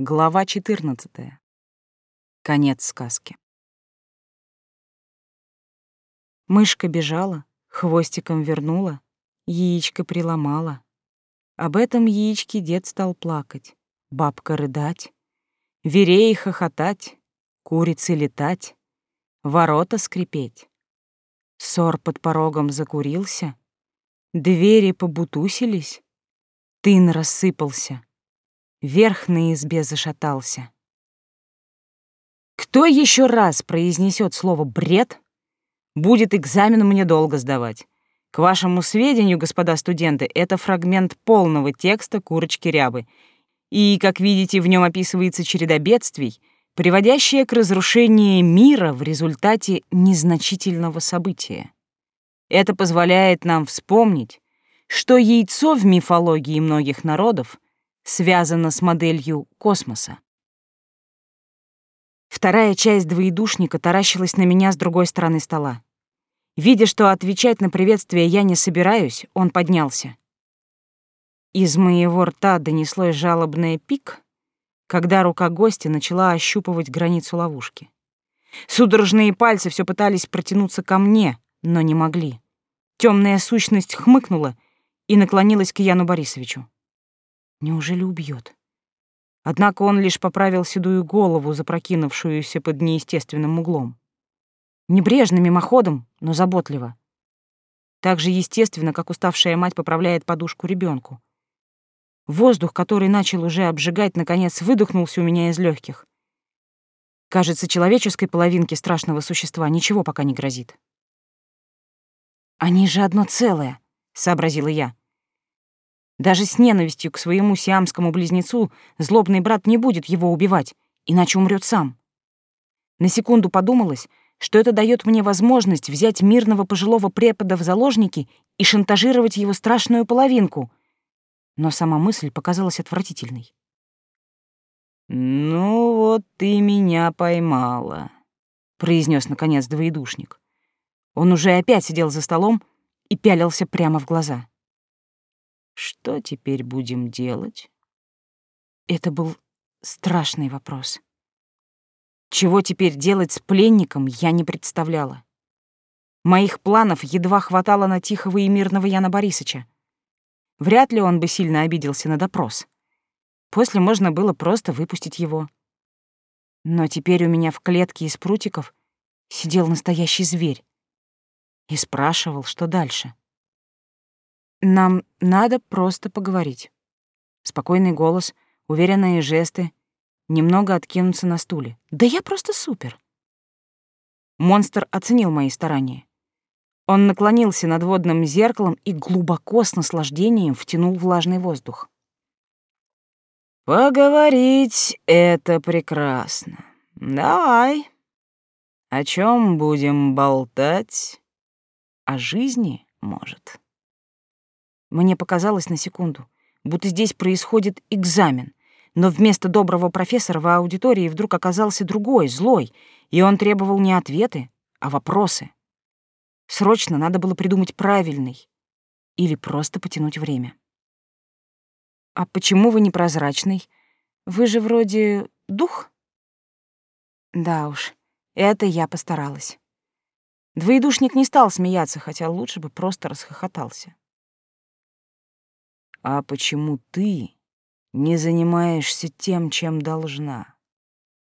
Глава 14. Конец сказки. Мышка бежала, хвостиком вернула, яичко приломала. Об этом яичке дед стал плакать, бабка рыдать, верей хохотать, курицы летать, ворота скрипеть. Сор под порогом закурился, двери побутусились, тын рассыпался — Верх на избе зашатался. Кто еще раз произнесет слово «бред», будет экзамен мне долго сдавать. К вашему сведению, господа студенты, это фрагмент полного текста «Курочки рябы», и, как видите, в нем описывается череда бедствий, приводящая к разрушению мира в результате незначительного события. Это позволяет нам вспомнить, что яйцо в мифологии многих народов — связано с моделью космоса. Вторая часть двоедушника таращилась на меня с другой стороны стола. Видя, что отвечать на приветствие я не собираюсь, он поднялся. Из моего рта донеслось жалобное пик, когда рука гостя начала ощупывать границу ловушки. Судорожные пальцы все пытались протянуться ко мне, но не могли. Темная сущность хмыкнула и наклонилась к Яну Борисовичу. Неужели убьет? Однако он лишь поправил седую голову, запрокинувшуюся под неестественным углом. Небрежно, мимоходом, но заботливо. Так же естественно, как уставшая мать поправляет подушку ребенку. Воздух, который начал уже обжигать, наконец выдохнулся у меня из легких. Кажется, человеческой половинке страшного существа ничего пока не грозит. «Они же одно целое», — сообразила я. Даже с ненавистью к своему сиамскому близнецу злобный брат не будет его убивать, иначе умрет сам. На секунду подумалось, что это дает мне возможность взять мирного пожилого препода в заложники и шантажировать его страшную половинку. Но сама мысль показалась отвратительной. «Ну вот ты меня поймала», — произнес наконец двоедушник. Он уже опять сидел за столом и пялился прямо в глаза. Что теперь будем делать? Это был страшный вопрос. Чего теперь делать с пленником, я не представляла. Моих планов едва хватало на тихого и мирного Яна Борисовича. Вряд ли он бы сильно обиделся на допрос. После можно было просто выпустить его. Но теперь у меня в клетке из прутиков сидел настоящий зверь и спрашивал, что дальше. Нам надо просто поговорить. Спокойный голос, уверенные жесты, немного откинуться на стуле. Да я просто супер. Монстр оценил мои старания. Он наклонился над водным зеркалом и глубоко с наслаждением втянул влажный воздух. «Поговорить — это прекрасно. Давай. О чем будем болтать? О жизни, может?» Мне показалось на секунду, будто здесь происходит экзамен, но вместо доброго профессора в аудитории вдруг оказался другой, злой, и он требовал не ответы, а вопросы. Срочно надо было придумать правильный или просто потянуть время. «А почему вы непрозрачный? Вы же вроде дух?» Да уж, это я постаралась. Двоедушник не стал смеяться, хотя лучше бы просто расхохотался. А почему ты не занимаешься тем, чем должна?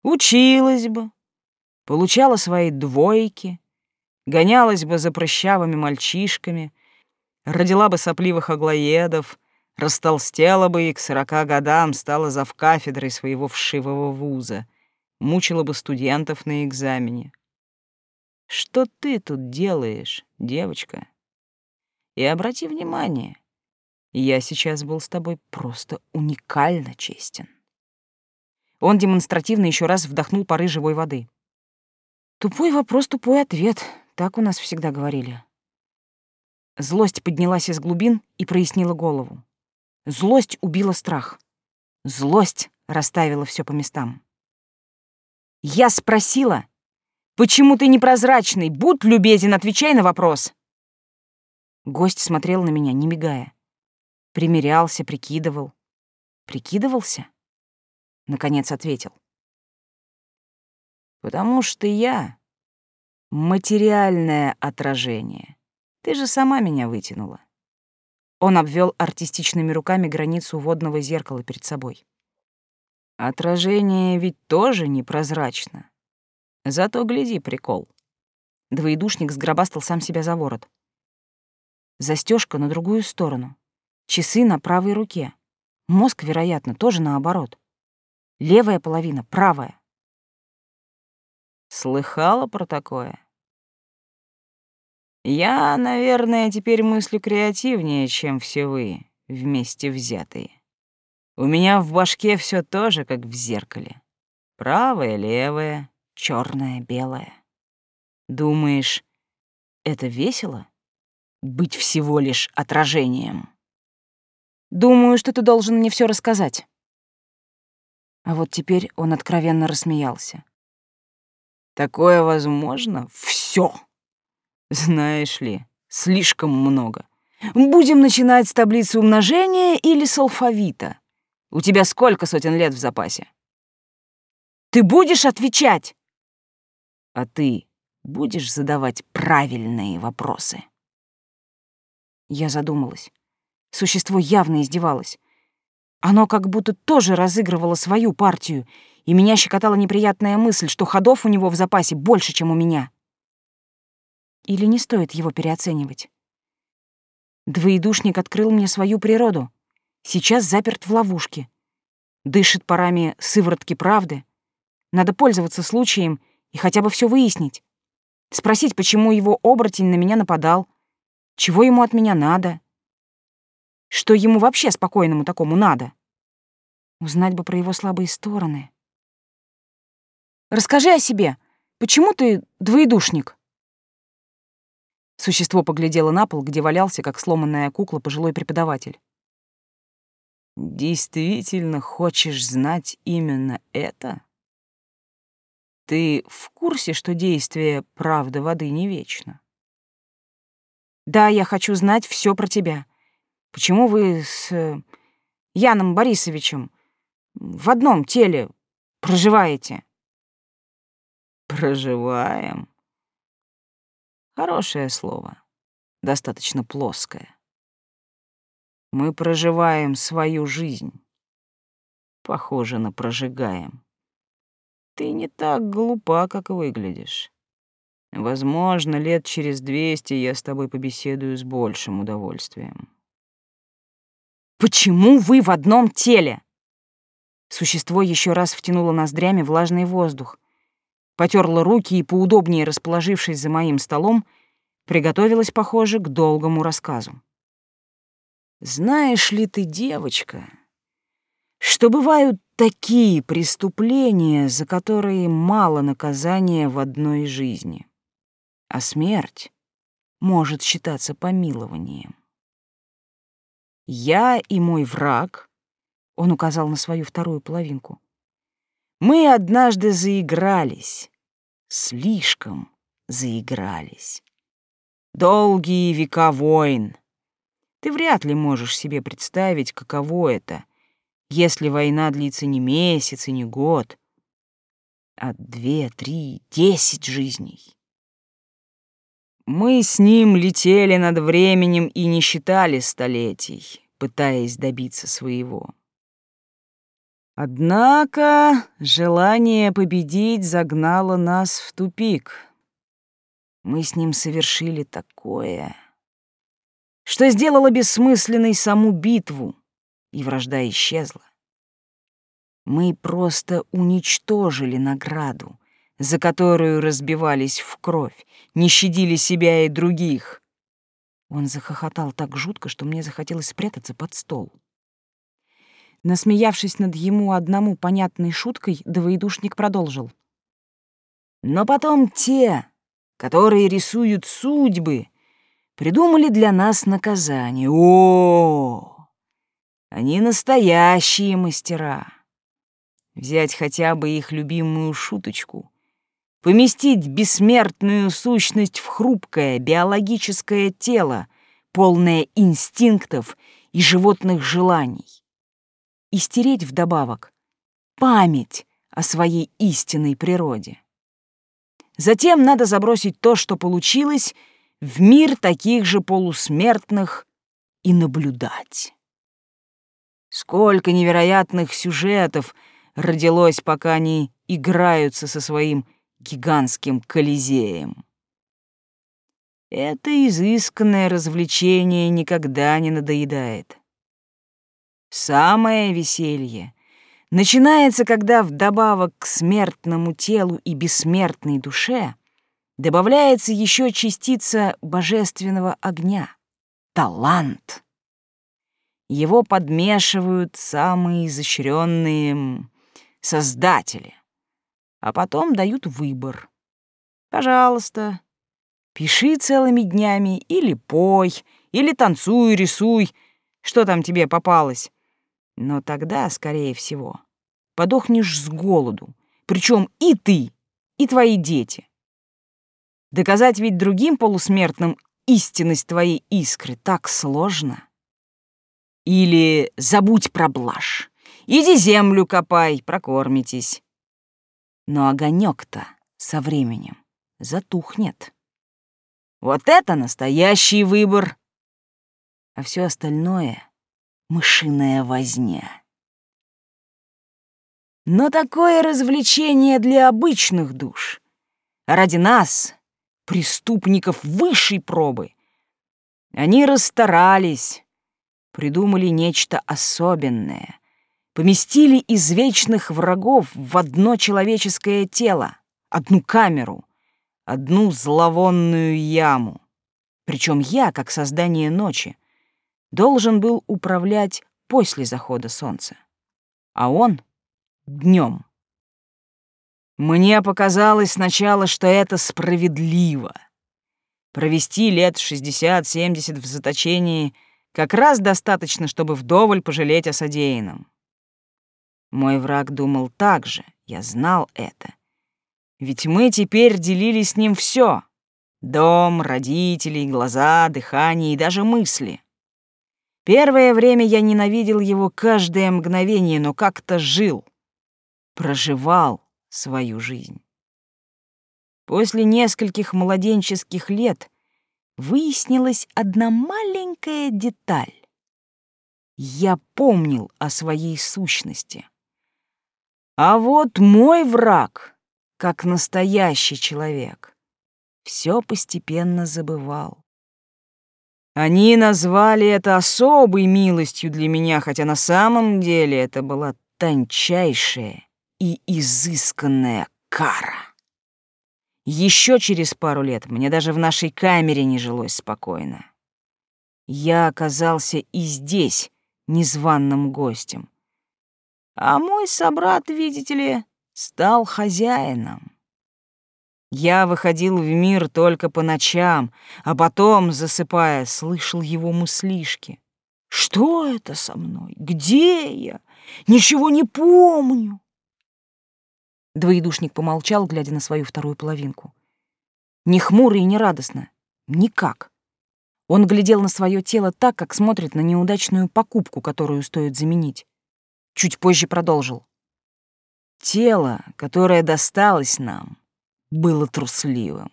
Училась бы, получала свои двойки, гонялась бы за прыщавыми мальчишками, родила бы сопливых аглоедов, растолстела бы и к сорока годам стала завкафедрой своего вшивого вуза, мучила бы студентов на экзамене. Что ты тут делаешь, девочка? И обрати внимание — я сейчас был с тобой просто уникально честен. Он демонстративно еще раз вдохнул пары живой воды. Тупой вопрос, тупой ответ. Так у нас всегда говорили. Злость поднялась из глубин и прояснила голову. Злость убила страх. Злость расставила все по местам. Я спросила, почему ты непрозрачный? Будь любезен, отвечай на вопрос. Гость смотрел на меня, не мигая. Примерялся, прикидывал. Прикидывался? — наконец ответил. «Потому что я — материальное отражение. Ты же сама меня вытянула». Он обвел артистичными руками границу водного зеркала перед собой. «Отражение ведь тоже непрозрачно. Зато гляди, прикол». Двоедушник сгробастал сам себя за ворот. Застежка на другую сторону. Часы на правой руке. Мозг, вероятно, тоже наоборот. Левая половина, правая. Слыхала про такое? Я, наверное, теперь мыслю креативнее, чем все вы, вместе взятые. У меня в башке все тоже, как в зеркале. Правое, левое, черное, белое. Думаешь, это весело? Быть всего лишь отражением. Думаю, что ты должен мне все рассказать. А вот теперь он откровенно рассмеялся. Такое возможно? Все. Знаешь ли, слишком много. Будем начинать с таблицы умножения или с алфавита. У тебя сколько сотен лет в запасе? Ты будешь отвечать? А ты будешь задавать правильные вопросы? Я задумалась. Существо явно издевалось. Оно как будто тоже разыгрывало свою партию, и меня щекотала неприятная мысль, что ходов у него в запасе больше, чем у меня. Или не стоит его переоценивать? Двоедушник открыл мне свою природу. Сейчас заперт в ловушке. Дышит парами сыворотки правды. Надо пользоваться случаем и хотя бы все выяснить. Спросить, почему его оборотень на меня нападал, чего ему от меня надо? Что ему вообще спокойному такому надо? Узнать бы про его слабые стороны. Расскажи о себе. Почему ты двоедушник? Существо поглядело на пол, где валялся, как сломанная кукла, пожилой преподаватель. «Действительно хочешь знать именно это? Ты в курсе, что действие правды воды не вечно?» Да, я хочу знать все про тебя. Почему вы с э, Яном Борисовичем в одном теле проживаете? Проживаем. Хорошее слово, достаточно плоское. Мы проживаем свою жизнь. Похоже на прожигаем. Ты не так глупа, как выглядишь. Возможно, лет через двести я с тобой побеседую с большим удовольствием. Почему вы в одном теле? Существо еще раз втянуло ноздрями влажный воздух, потерло руки и, поудобнее расположившись за моим столом, приготовилась, похоже, к долгому рассказу. «Знаешь ли ты, девочка, что бывают такие преступления, за которые мало наказания в одной жизни?» а смерть может считаться помилованием. Я и мой враг, он указал на свою вторую половинку, мы однажды заигрались, слишком заигрались. Долгие века войн. Ты вряд ли можешь себе представить, каково это, если война длится не месяц и не год, а две, три, десять жизней. Мы с ним летели над временем и не считали столетий, пытаясь добиться своего. Однако желание победить загнало нас в тупик. Мы с ним совершили такое, что сделало бессмысленной саму битву, и вражда исчезла. Мы просто уничтожили награду, за которую разбивались в кровь, не щадили себя и других. Он захохотал так жутко, что мне захотелось спрятаться под стол. Насмеявшись над ему одному понятной шуткой, двоедушник продолжил. Но потом те, которые рисуют судьбы, придумали для нас наказание. О, они настоящие мастера. Взять хотя бы их любимую шуточку поместить бессмертную сущность в хрупкое биологическое тело, полное инстинктов и животных желаний, и стереть вдобавок память о своей истинной природе. Затем надо забросить то, что получилось, в мир таких же полусмертных и наблюдать. Сколько невероятных сюжетов родилось, пока они играются со своим гигантским колизеем. Это изысканное развлечение никогда не надоедает. Самое веселье начинается, когда вдобавок к смертному телу и бессмертной душе добавляется еще частица божественного огня — талант. Его подмешивают самые изощренные создатели, а потом дают выбор. Пожалуйста, пиши целыми днями или пой, или танцуй, рисуй, что там тебе попалось. Но тогда, скорее всего, подохнешь с голоду, причем и ты, и твои дети. Доказать ведь другим полусмертным истинность твоей искры так сложно. Или забудь про блажь. Иди землю копай, прокормитесь. Но огонек-то со временем затухнет. Вот это настоящий выбор. А все остальное — мышиная возня. Но такое развлечение для обычных душ. ради нас, преступников высшей пробы. Они расстарались, придумали нечто особенное, поместили извечных врагов в одно человеческое тело, одну камеру, одну зловонную яму. Причем я, как создание ночи, должен был управлять после захода солнца, а он — днем. Мне показалось сначала, что это справедливо. Провести лет 60-70 в заточении как раз достаточно, чтобы вдоволь пожалеть о содеянном. Мой враг думал так же, я знал это. Ведь мы теперь делили с ним все: Дом, родителей, глаза, дыхание и даже мысли. Первое время я ненавидел его каждое мгновение, но как-то жил, проживал, свою жизнь. После нескольких младенческих лет выяснилась одна маленькая деталь. Я помнил о своей сущности. А вот мой враг, как настоящий человек, все постепенно забывал. Они назвали это особой милостью для меня, хотя на самом деле это была тончайшая и изысканная кара. Еще через пару лет мне даже в нашей камере не жилось спокойно. Я оказался и здесь незваным гостем. А мой собрат, видите ли, стал хозяином. Я выходил в мир только по ночам, а потом, засыпая, слышал его мыслишки. Что это со мной? Где я? Ничего не помню. Двоедушник помолчал, глядя на свою вторую половинку. Не хмуро и не радостно. Никак. Он глядел на свое тело так, как смотрит на неудачную покупку, которую стоит заменить. Чуть позже продолжил. Тело, которое досталось нам, было трусливым.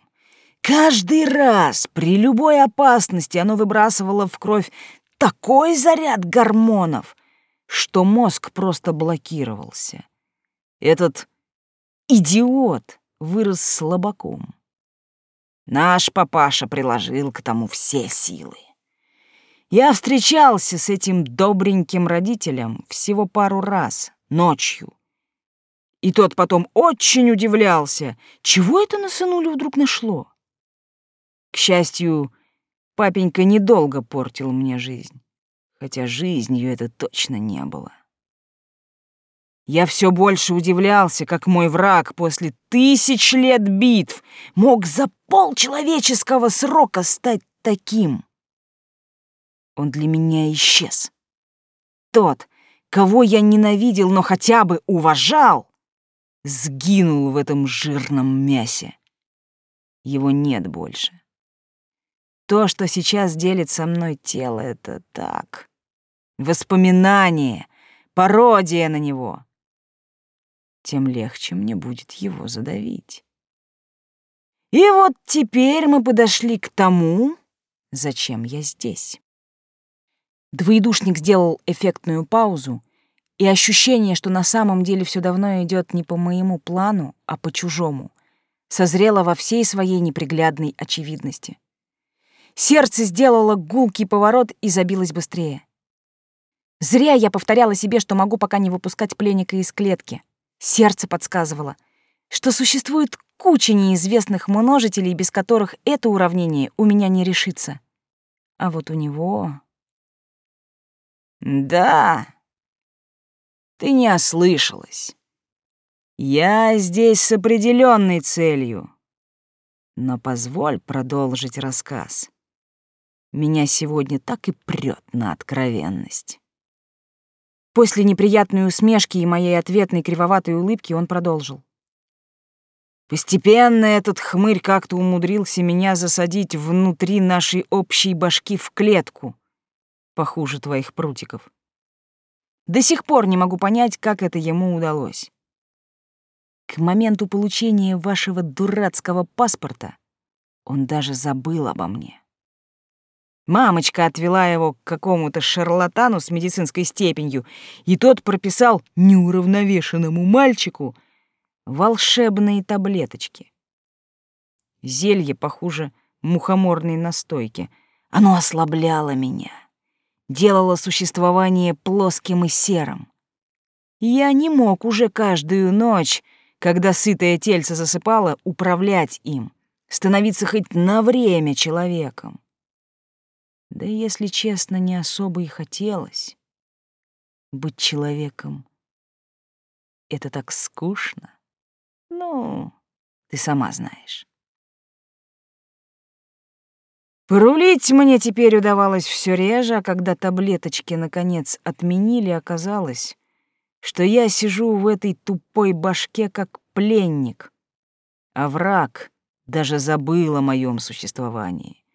Каждый раз при любой опасности оно выбрасывало в кровь такой заряд гормонов, что мозг просто блокировался. Этот идиот вырос слабаком. Наш папаша приложил к тому все силы. Я встречался с этим добреньким родителем всего пару раз, ночью. И тот потом очень удивлялся, чего это на сынулю вдруг нашло. К счастью, папенька недолго портил мне жизнь, хотя жизнью это точно не было. Я все больше удивлялся, как мой враг после тысяч лет битв мог за полчеловеческого срока стать таким. Он для меня исчез. Тот, кого я ненавидел, но хотя бы уважал, сгинул в этом жирном мясе. Его нет больше. То, что сейчас делит со мной тело, это так. Воспоминание, пародия на него. тем легче мне будет его задавить. И вот теперь мы подошли к тому, зачем я здесь. Двоедушник сделал эффектную паузу, и ощущение, что на самом деле все давно идет не по моему плану, а по чужому, созрело во всей своей неприглядной очевидности. Сердце сделало гулкий поворот и забилось быстрее. Зря я повторяла себе, что могу пока не выпускать пленника из клетки. Сердце подсказывало, что существует куча неизвестных множителей, без которых это уравнение у меня не решится. А вот у него... Да, ты не ослышалась. Я здесь с определенной целью. Но позволь продолжить рассказ. Меня сегодня так и прет на откровенность. После неприятной усмешки и моей ответной кривоватой улыбки он продолжил. Постепенно этот хмырь как-то умудрился меня засадить внутри нашей общей башки в клетку, похуже твоих прутиков. До сих пор не могу понять, как это ему удалось. К моменту получения вашего дурацкого паспорта он даже забыл обо мне. Мамочка отвела его к какому-то шарлатану с медицинской степенью, и тот прописал неуравновешенному мальчику волшебные таблеточки. Зелье, похуже мухоморной настойки. Оно ослабляло меня делала существование плоским и серым. Я не мог уже каждую ночь, когда сытое тельце засыпало, управлять им, становиться хоть на время человеком. Да если честно, не особо и хотелось. Быть человеком — это так скучно. Ну, ты сама знаешь. Порулить мне теперь удавалось все реже, а когда таблеточки наконец отменили, оказалось, что я сижу в этой тупой башке как пленник, а враг даже забыл о моем существовании.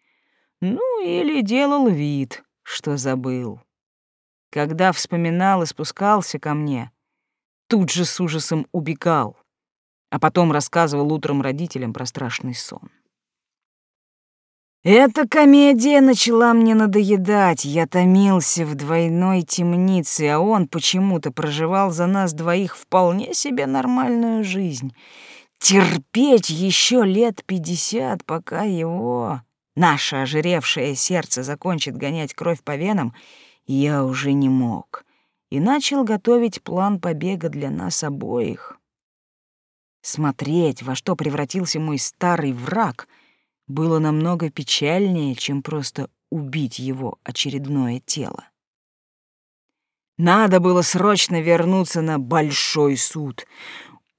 Ну, или делал вид, что забыл. Когда вспоминал и спускался ко мне, тут же с ужасом убегал, а потом рассказывал утром родителям про страшный сон. Эта комедия начала мне надоедать. Я томился в двойной темнице, а он почему-то проживал за нас двоих вполне себе нормальную жизнь. Терпеть еще лет пятьдесят, пока его, наше ожиревшее сердце, закончит гонять кровь по венам, я уже не мог. И начал готовить план побега для нас обоих. Смотреть, во что превратился мой старый враг — было намного печальнее, чем просто убить его очередное тело. Надо было срочно вернуться на большой суд.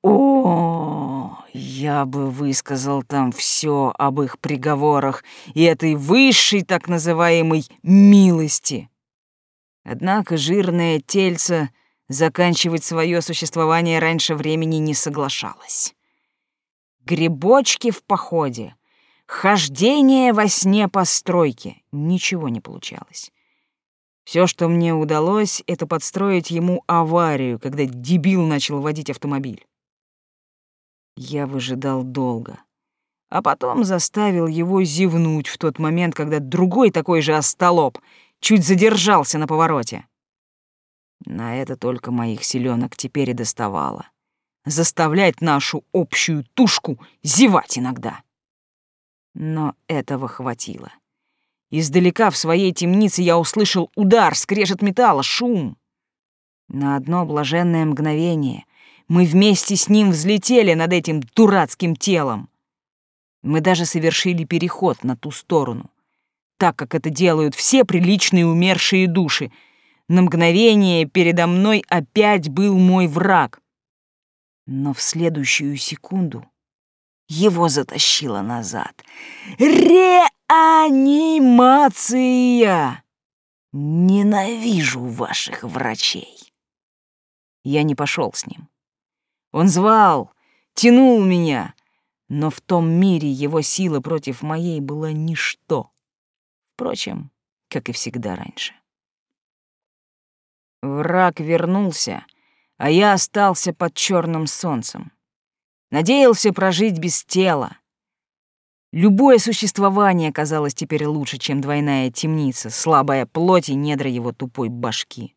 О, я бы высказал там все об их приговорах и этой высшей так называемой милости. Однако жирное тельце заканчивать свое существование раньше времени не соглашалось. Грибочки в походе Хождение во сне по стройке. Ничего не получалось. Все, что мне удалось, это подстроить ему аварию, когда дебил начал водить автомобиль. Я выжидал долго, а потом заставил его зевнуть в тот момент, когда другой такой же остолоп чуть задержался на повороте. На это только моих селенок теперь и доставало. Заставлять нашу общую тушку зевать иногда. Но этого хватило. Издалека в своей темнице я услышал удар, скрежет металла, шум. На одно блаженное мгновение мы вместе с ним взлетели над этим дурацким телом. Мы даже совершили переход на ту сторону, так как это делают все приличные умершие души. На мгновение передо мной опять был мой враг. Но в следующую секунду его затащило назад. Реанимация! Ненавижу ваших врачей. Я не пошел с ним. Он звал, тянул меня, но в том мире его сила против моей была ничто. Впрочем, как и всегда раньше. Враг вернулся, а я остался под черным солнцем. Надеялся прожить без тела. Любое существование казалось теперь лучше, чем двойная темница, слабая плоть и недра его тупой башки.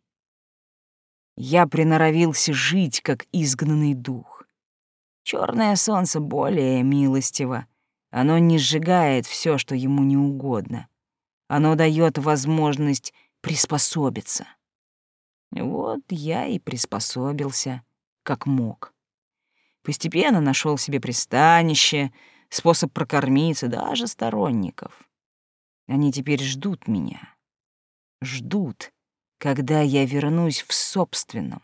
Я приноровился жить, как изгнанный дух. Черное солнце более милостиво. Оно не сжигает все, что ему не угодно. Оно дает возможность приспособиться. Вот я и приспособился, как мог. Постепенно нашел себе пристанище, способ прокормиться, даже сторонников. Они теперь ждут меня. Ждут, когда я вернусь в собственном,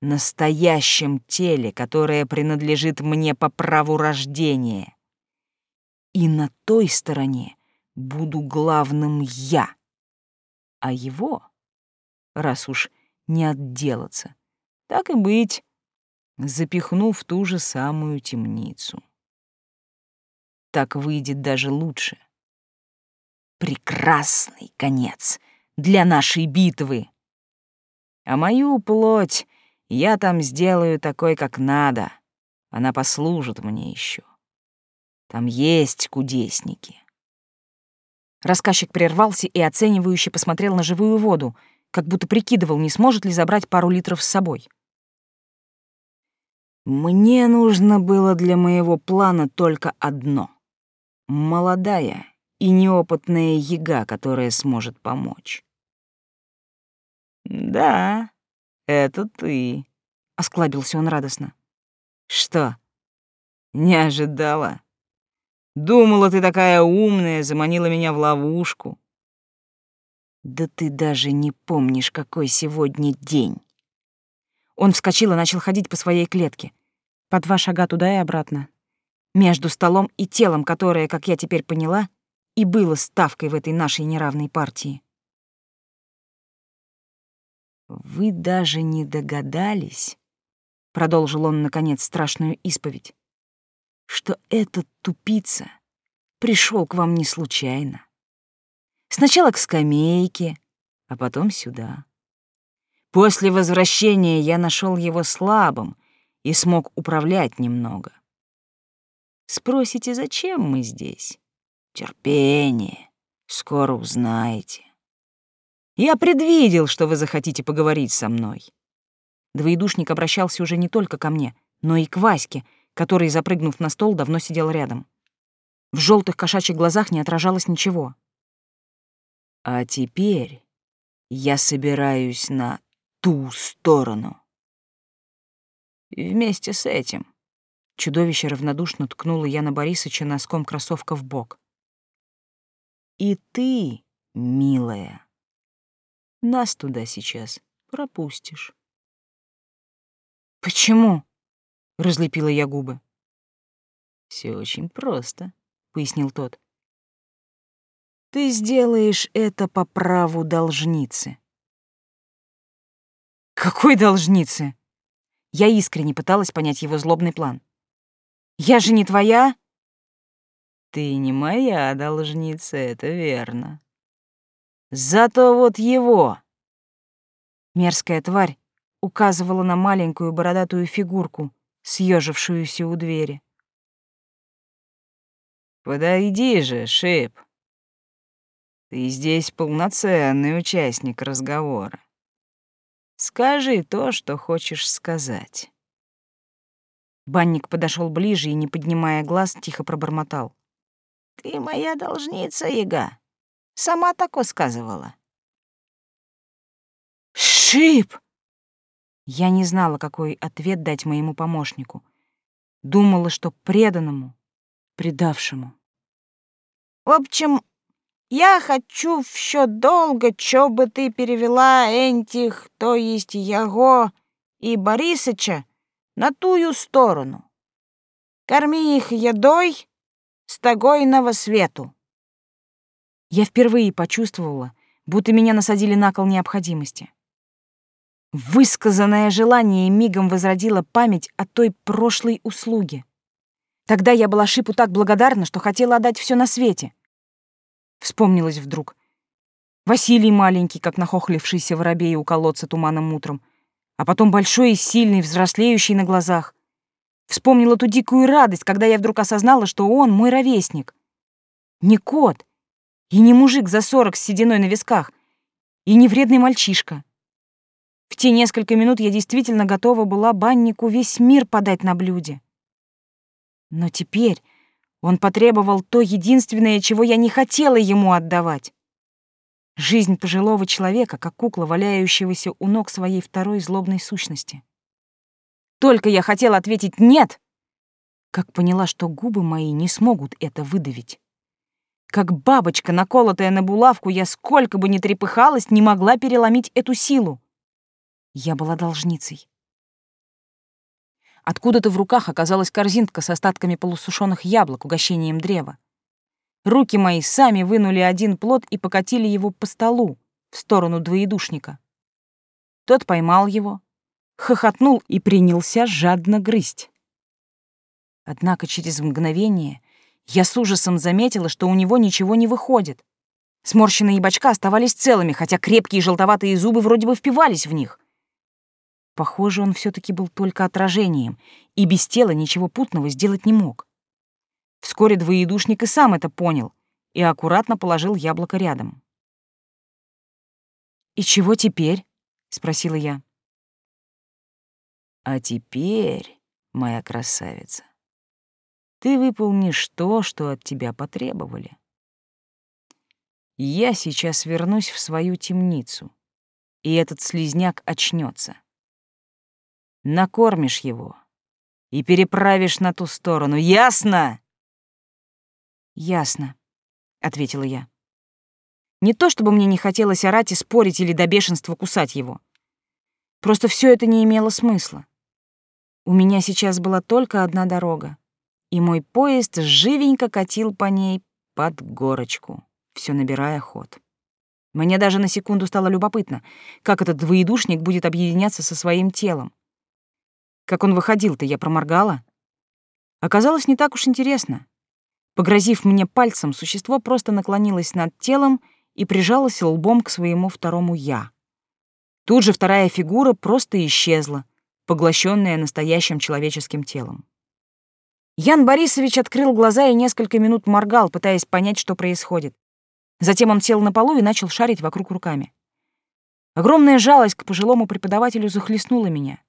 настоящем теле, которое принадлежит мне по праву рождения. И на той стороне буду главным я, а его, раз уж не отделаться, так и быть, запихну в ту же самую темницу. Так выйдет даже лучше. Прекрасный конец для нашей битвы. А мою плоть я там сделаю такой, как надо. Она послужит мне еще. Там есть кудесники. Рассказчик прервался и оценивающе посмотрел на живую воду, как будто прикидывал, не сможет ли забрать пару литров с собой. Мне нужно было для моего плана только одно — молодая и неопытная яга, которая сможет помочь. «Да, это ты», — осклабился он радостно. «Что, не ожидала? Думала, ты такая умная, заманила меня в ловушку». «Да ты даже не помнишь, какой сегодня день». Он вскочил и начал ходить по своей клетке. По два шага туда и обратно. Между столом и телом, которое, как я теперь поняла, и было ставкой в этой нашей неравной партии. «Вы даже не догадались», — продолжил он, наконец, страшную исповедь, «что этот тупица пришел к вам не случайно. Сначала к скамейке, а потом сюда. После возвращения я нашел его слабым и смог управлять немного. Спросите, зачем мы здесь? Терпение, скоро узнаете. Я предвидел, что вы захотите поговорить со мной. Двоедушник обращался уже не только ко мне, но и к Ваське, который, запрыгнув на стол, давно сидел рядом. В желтых кошачьих глазах не отражалось ничего. А теперь я собираюсь на ту сторону. Вместе с этим чудовище равнодушно ткнуло Яна Борисовича носком кроссовка в бок. И ты, милая, нас туда сейчас пропустишь. «Почему?» — разлепила я губы. Все очень просто», — пояснил тот. «Ты сделаешь это по праву должницы». «Какой должницы?» Я искренне пыталась понять его злобный план. «Я же не твоя?» «Ты не моя должница, это верно. Зато вот его. Мерзкая тварь указывала на маленькую бородатую фигурку, съежившуюся у двери. Подойди же, Шип. Ты здесь полноценный участник разговора. Скажи то, что хочешь сказать. Банник подошел ближе и, не поднимая глаз, тихо пробормотал. «Ты моя должница, Яга. Сама тако сказывала. «Шип!» Я не знала, какой ответ дать моему помощнику. Думала, что преданному, предавшему. В общем, я хочу все долго, чтобы ты перевела этих, то есть Яго и Борисыча, на тую сторону. Корми их едой с тагойного свету. Я впервые почувствовала, будто меня насадили на кол необходимости. Высказанное желание мигом возродило память о той прошлой услуге. Тогда я была Шипу так благодарна, что хотела отдать все на свете. Вспомнилось вдруг. Василий маленький, как нахохлившийся воробей у колодца туманным утром, а потом большой и сильный, взрослеющий на глазах. Вспомнила ту дикую радость, когда я вдруг осознала, что он мой ровесник. Не кот и не мужик за сорок с сединой на висках, и не вредный мальчишка. В те несколько минут я действительно готова была баннику весь мир подать на блюде. Но теперь он потребовал то единственное, чего я не хотела ему отдавать. Жизнь пожилого человека, как кукла, валяющегося у ног своей второй злобной сущности. Только я хотела ответить «нет», как поняла, что губы мои не смогут это выдавить. Как бабочка, наколотая на булавку, я сколько бы ни трепыхалась, не могла переломить эту силу. Я была должницей. Откуда-то в руках оказалась корзинка с остатками полусушеных яблок, угощением древа. Руки мои сами вынули один плод и покатили его по столу, в сторону двоедушника. Тот поймал его, хохотнул и принялся жадно грызть. Однако через мгновение я с ужасом заметила, что у него ничего не выходит. Сморщенные бочка оставались целыми, хотя крепкие желтоватые зубы вроде бы впивались в них. Похоже, он все таки был только отражением, и без тела ничего путного сделать не мог. Вскоре двоедушник и сам это понял и аккуратно положил яблоко рядом. «И чего теперь?» — спросила я. А теперь, моя красавица, ты выполнишь то, что от тебя потребовали. Я сейчас вернусь в свою темницу, и этот слизняк очнется. Накормишь его и переправишь на ту сторону, ясно? Ясно, ответила я. Не то чтобы мне не хотелось орать и спорить или до бешенства кусать его. Просто все это не имело смысла. У меня сейчас была только одна дорога, и мой поезд живенько катил по ней под горочку, все набирая ход. Мне даже на секунду стало любопытно, как этот двоедушник будет объединяться со своим телом. Как он выходил-то, я проморгала. Оказалось, не так уж интересно. Погрозив мне пальцем, существо просто наклонилось над телом и прижалось лбом к своему второму «я». Тут же вторая фигура просто исчезла, поглощенная настоящим человеческим телом. Ян Борисович открыл глаза и несколько минут моргал, пытаясь понять, что происходит. Затем он сел на полу и начал шарить вокруг руками. Огромная жалость к пожилому преподавателю захлестнула меня.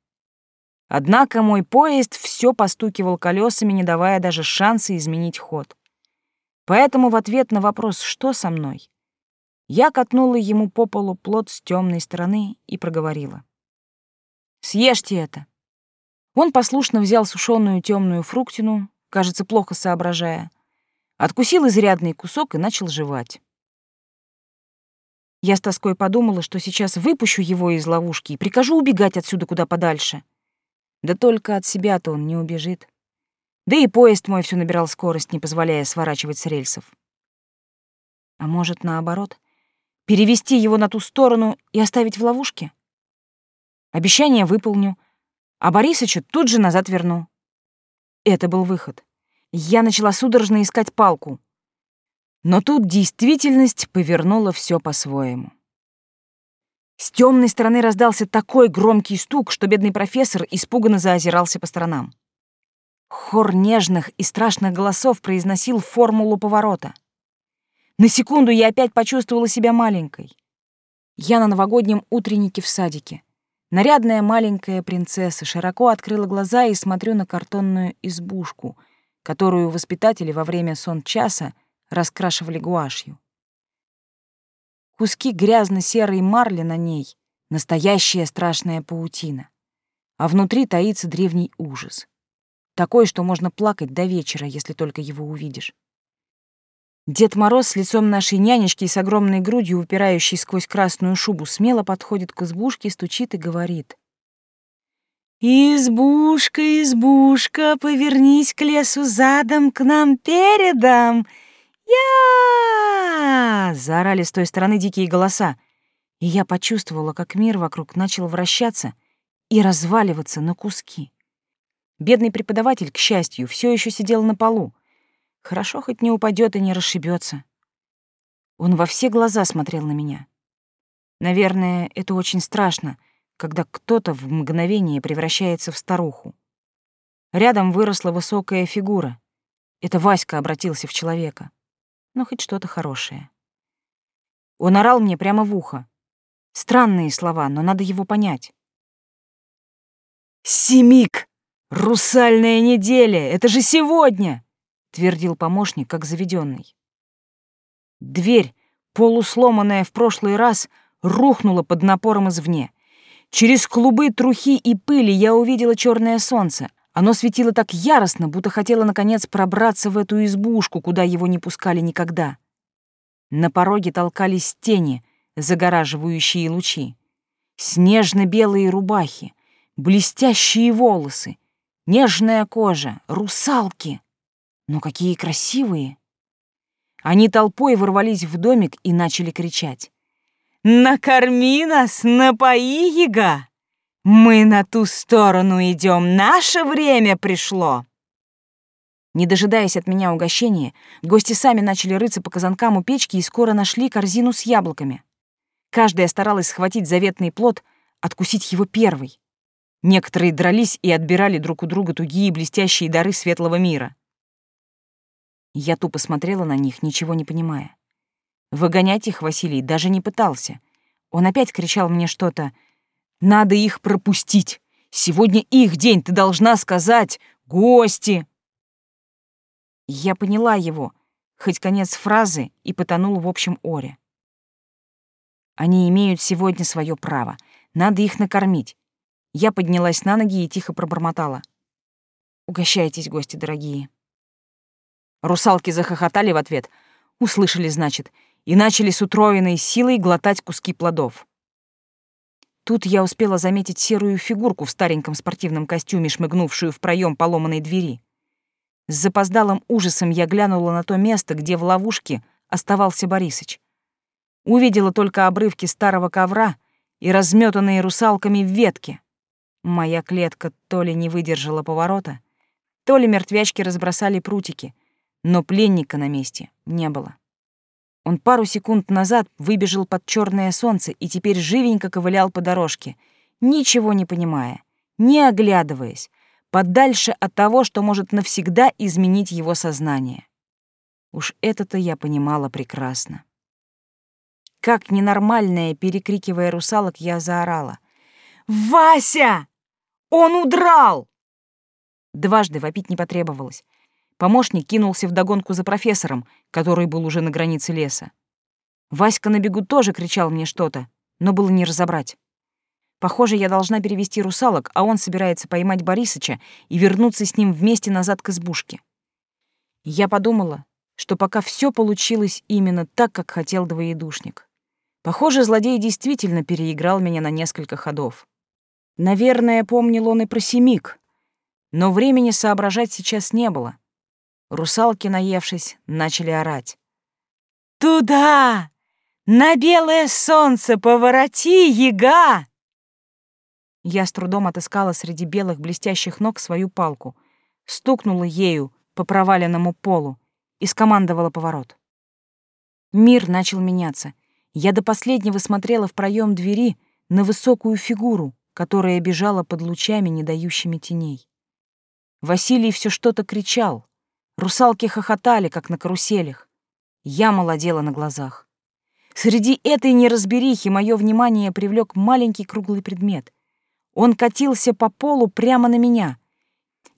Однако мой поезд все постукивал колесами, не давая даже шанса изменить ход. Поэтому в ответ на вопрос «что со мной?» я катнула ему по полу плод с темной стороны и проговорила. Съешьте это. Он послушно взял сушеную темную фруктину, кажется, плохо соображая, откусил изрядный кусок и начал жевать. Я с тоской подумала, что сейчас выпущу его из ловушки и прикажу убегать отсюда куда подальше. Да только от себя-то он не убежит. Да и поезд мой все набирал скорость, не позволяя сворачивать с рельсов. А может, наоборот, перевести его на ту сторону и оставить в ловушке? Обещание выполню, а Борисыча тут же назад верну. Это был выход. Я начала судорожно искать палку. Но тут действительность повернула все по-своему. С темной стороны раздался такой громкий стук, что бедный профессор испуганно заозирался по сторонам. Хор нежных и страшных голосов произносил формулу поворота. На секунду я опять почувствовала себя маленькой. Я на новогоднем утреннике в садике. Нарядная маленькая принцесса широко открыла глаза и смотрю на картонную избушку, которую воспитатели во время сон-часа раскрашивали гуашью. Куски грязно-серой марли на ней — настоящая страшная паутина. А внутри таится древний ужас. Такой, что можно плакать до вечера, если только его увидишь. Дед Мороз с лицом нашей нянечки и с огромной грудью, упирающей сквозь красную шубу, смело подходит к избушке, стучит и говорит. «Избушка, избушка, повернись к лесу задом, к нам передом!» «Я!» — заорали с той стороны дикие голоса, и я почувствовала, как мир вокруг начал вращаться и разваливаться на куски. Бедный преподаватель, к счастью, все еще сидел на полу, Хорошо, хоть не упадет и не расшибется. Он во все глаза смотрел на меня. Наверное, это очень страшно, когда кто-то в мгновение превращается в старуху. Рядом выросла высокая фигура. Это Васька обратился в человека. Ну, хоть что-то хорошее. Он орал мне прямо в ухо. Странные слова, но надо его понять. «Семик! Русальная неделя! Это же сегодня!» — твердил помощник, как заведенный. Дверь, полусломанная в прошлый раз, рухнула под напором извне. Через клубы трухи и пыли я увидела черное солнце. Оно светило так яростно, будто хотело, наконец, пробраться в эту избушку, куда его не пускали никогда. На пороге толкались тени, загораживающие лучи. Снежно-белые рубахи, блестящие волосы, нежная кожа, русалки. Но какие красивые! Они толпой ворвались в домик и начали кричать. «Накорми нас, напои, яга! Мы на ту сторону идем, наше время пришло!» Не дожидаясь от меня угощения, гости сами начали рыться по казанкам у печки и скоро нашли корзину с яблоками. Каждая старалась схватить заветный плод, откусить его первой. Некоторые дрались и отбирали друг у друга тугие блестящие дары светлого мира. Я тупо смотрела на них, ничего не понимая. Выгонять их Василий даже не пытался. Он опять кричал мне что-то «Надо их пропустить! Сегодня их день, ты должна сказать! Гости!» Я поняла его, хоть конец фразы, и потонул в общем оре. Они имеют сегодня свое право. Надо их накормить. Я поднялась на ноги и тихо пробормотала. «Угощайтесь, гости дорогие». Русалки захохотали в ответ, услышали, значит, и начали с утроенной силой глотать куски плодов. Тут я успела заметить серую фигурку в стареньком спортивном костюме, шмыгнувшую в проем поломанной двери. С запоздалым ужасом я глянула на то место, где в ловушке оставался Борисыч. Увидела только обрывки старого ковра и разметанные русалками ветки. Моя клетка то ли не выдержала поворота, то ли мертвячки разбросали прутики, но пленника на месте не было. Он пару секунд назад выбежал под черное солнце и теперь живенько ковылял по дорожке, ничего не понимая, не оглядываясь, подальше от того, что может навсегда изменить его сознание. Уж это-то я понимала прекрасно. Как ненормальная, перекрикивая русалок, я заорала. «Вася! Он удрал!» Дважды вопить не потребовалось. Помощник кинулся вдогонку за профессором, который был уже на границе леса. Васька на бегу тоже кричал мне что-то, но было не разобрать. Похоже, я должна перевести русалок, а он собирается поймать Борисыча и вернуться с ним вместе назад к избушке. Я подумала, что пока все получилось именно так, как хотел двоедушник. Похоже, злодей действительно переиграл меня на несколько ходов. Наверное, помнил он и про семик, но времени соображать сейчас не было. Русалки, наевшись, начали орать. «Туда! На белое солнце повороти, яга!» Я с трудом отыскала среди белых блестящих ног свою палку, стукнула ею по проваленному полу и скомандовала поворот. Мир начал меняться. Я до последнего смотрела в проем двери на высокую фигуру, которая бежала под лучами, не дающими теней. Василий все что-то кричал. Русалки хохотали, как на каруселях. Я молодела на глазах. Среди этой неразберихи мое внимание привлек маленький круглый предмет — он катился по полу прямо на меня.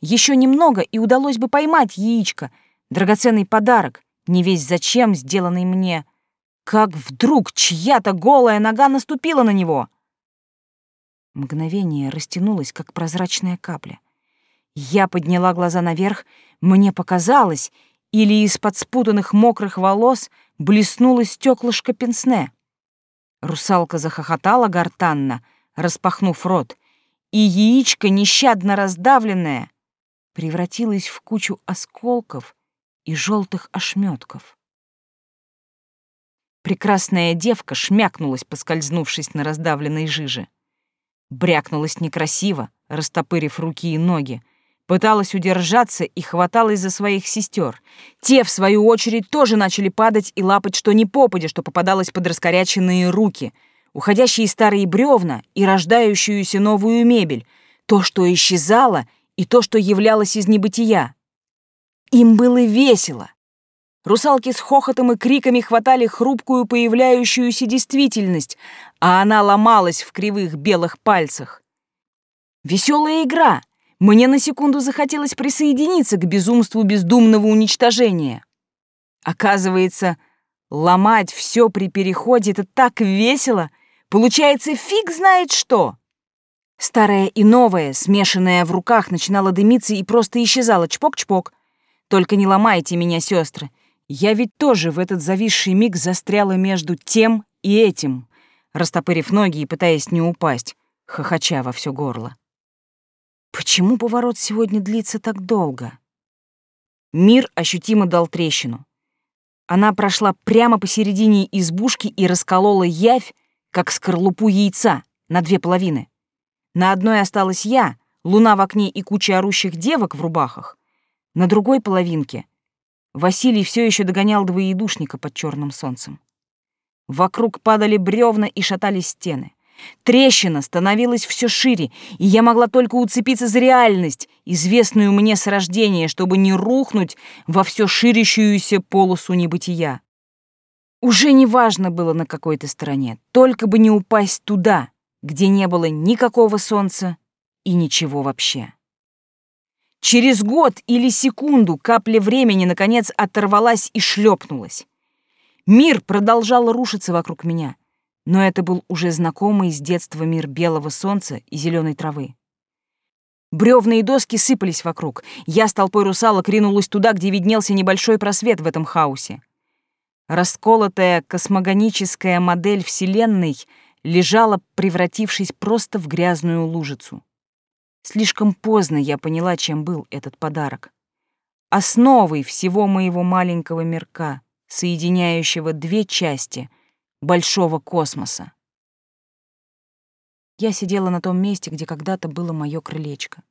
Еще немного, и удалось бы поймать яичко, драгоценный подарок, не весь зачем сделанный мне. Как вдруг чья-то голая нога наступила на него. Мгновение растянулось, как прозрачная капля. Я подняла глаза наверх, мне показалось, или из-под спутанных мокрых волос блеснуло стеклышко пенсне. Русалка захохотала гортанно, распахнув рот, и яичко, нещадно раздавленное, превратилось в кучу осколков и желтых ошметков. Прекрасная девка шмякнулась, поскользнувшись на раздавленной жиже. Брякнулась некрасиво, растопырив руки и ноги, пыталась удержаться и хваталась за своих сестер. Те, в свою очередь, тоже начали падать и лапать что ни попадя, что попадалось под раскоряченные руки — уходящие старые бревна и рождающуюся новую мебель, то, что исчезало, и то, что являлось из небытия. Им было весело. Русалки с хохотом и криками хватали хрупкую появляющуюся действительность, а она ломалась в кривых белых пальцах. Веселая игра. Мне на секунду захотелось присоединиться к безумству бездумного уничтожения. Оказывается, ломать все при переходе — это так весело. Получается, фиг знает что. Старое и новое, смешанное в руках, начинало дымиться и просто исчезало. Чпок-чпок. Только не ломайте меня, сестры. Я ведь тоже в этот зависший миг застряла между тем и этим, растопырив ноги и пытаясь не упасть, хохоча во все горло. Почему поворот сегодня длится так долго? Мир ощутимо дал трещину. Она прошла прямо посередине избушки и расколола явь, как скорлупу яйца, на две половины. На одной осталась я, луна в окне и куча орущих девок в рубахах. На другой половинке Василий все еще догонял двоедушника под черным солнцем. Вокруг падали бревна и шатались стены. Трещина становилась все шире, и я могла только уцепиться за реальность, известную мне с рождения, чтобы не рухнуть во все ширящуюся полосу небытия. Уже не важно было на какой-то стороне, только бы не упасть туда, где не было никакого солнца и ничего вообще. Через год или секунду капля времени, наконец, оторвалась и шлепнулась. Мир продолжал рушиться вокруг меня, но это был уже знакомый с детства мир белого солнца и зеленой травы. Бревна и доски сыпались вокруг. Я с толпой русалок ринулась туда, где виднелся небольшой просвет в этом хаосе. Расколотая космогоническая модель Вселенной лежала, превратившись просто в грязную лужицу. Слишком поздно я поняла, чем был этот подарок. Основой всего моего маленького мирка, соединяющего две части большого космоса. Я сидела на том месте, где когда-то было мое крылечко.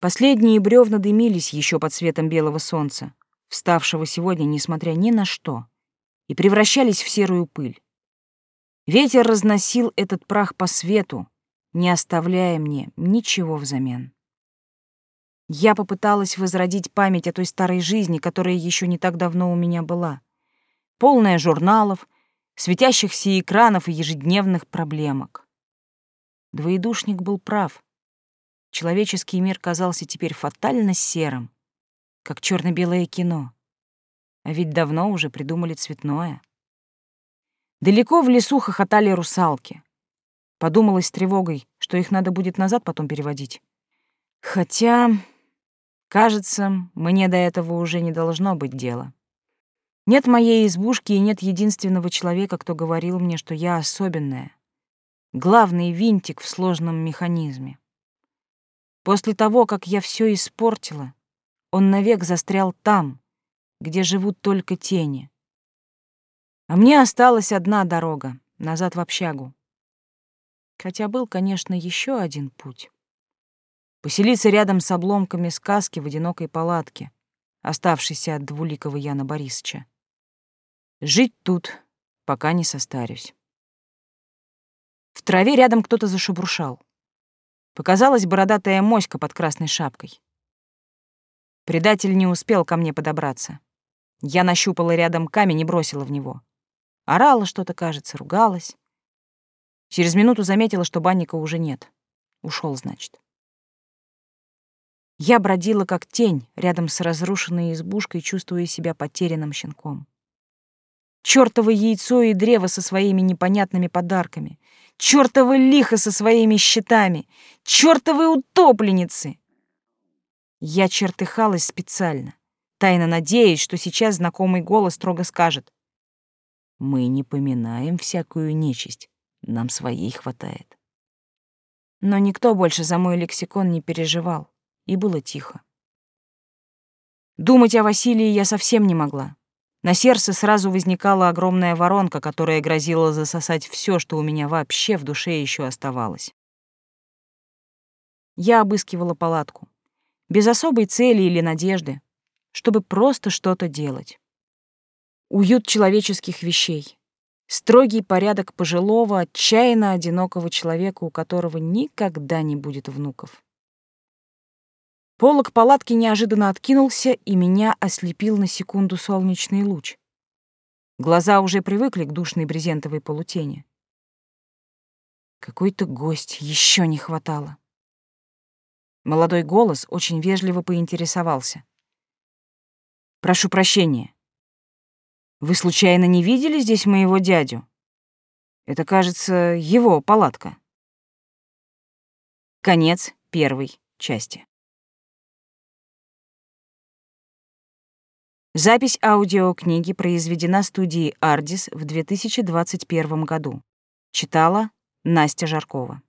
Последние бревна дымились еще под светом белого солнца, вставшего сегодня, несмотря ни на что, и превращались в серую пыль. Ветер разносил этот прах по свету, не оставляя мне ничего взамен. Я попыталась возродить память о той старой жизни, которая еще не так давно у меня была. Полная журналов, светящихся экранов и ежедневных проблемок. Двоедушник был прав. Человеческий мир казался теперь фатально серым, как черно белое кино. А ведь давно уже придумали цветное. Далеко в лесу хохотали русалки. Подумалось с тревогой, что их надо будет назад потом переводить. Хотя, кажется, мне до этого уже не должно быть дела. Нет моей избушки и нет единственного человека, кто говорил мне, что я особенная. Главный винтик в сложном механизме. После того, как я все испортила, он навек застрял там, где живут только тени. А мне осталась одна дорога — назад в общагу. Хотя был, конечно, еще один путь. Поселиться рядом с обломками сказки в одинокой палатке, оставшейся от двуликого Яна Борисовича. Жить тут, пока не состарюсь. В траве рядом кто-то зашебуршал. Показалась бородатая моська под красной шапкой. Предатель не успел ко мне подобраться. Я нащупала рядом камень и бросила в него. Орала что-то, кажется, ругалась. Через минуту заметила, что банника уже нет. Ушел, значит. Я бродила как тень рядом с разрушенной избушкой, чувствуя себя потерянным щенком. Чёртово яйцо и древо со своими непонятными подарками. Чёртово лихо со своими щитами. Чёртовы утопленницы. Я чертыхалась специально, тайно надеясь, что сейчас знакомый голос строго скажет. «Мы не поминаем всякую нечисть. Нам своей хватает. Но никто больше за мой лексикон не переживал, и было тихо. Думать о Василии я совсем не могла. На сердце сразу возникала огромная воронка, которая грозила засосать все, что у меня вообще в душе еще оставалось. Я обыскивала палатку. Без особой цели или надежды, чтобы просто что-то делать. Уют человеческих вещей, Строгий порядок пожилого, отчаянно одинокого человека, у которого никогда не будет внуков. Полок палатки неожиданно откинулся, и меня ослепил на секунду солнечный луч. Глаза уже привыкли к душной брезентовой полутени. Какой-то гость, еще не хватало. Молодой голос очень вежливо поинтересовался. «Прошу прощения. Вы случайно не видели здесь моего дядю? Это, кажется, его палатка». Конец первой части. Запись аудиокниги произведена студией «Ардис» в 2021 году. Читала Настя Жаркова.